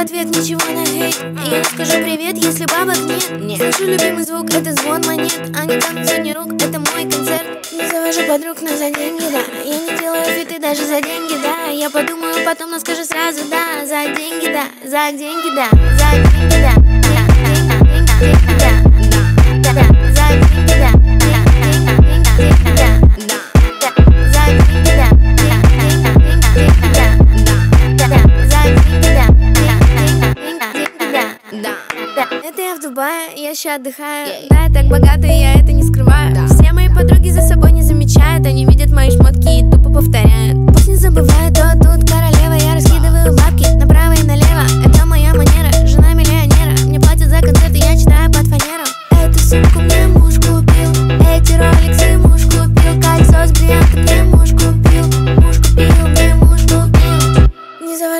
ответ ничего на хейт Я не скажу привет, если бабок нет. Не Слышу любимый звук, это звон монет. А не танцуй рук, это мой концерт. Не завожу подруг, но за деньги, да. Я не делаю фиты даже за деньги, да. Я подумаю потом, но скажу сразу, да. За деньги, да, за деньги, да. За деньги, да Это я в Дубае, я еще отдыхаю. Да, я так богата, я это не скрываю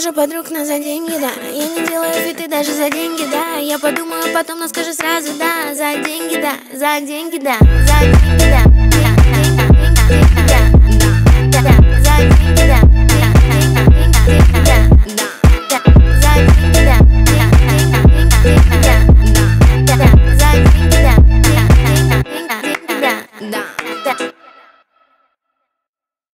Завожу подруг, но за деньги, да. Я не делаю фиты даже за деньги, да. Я подумаю потом, но скажу сразу, да За деньги, да, за деньги, да За деньги, да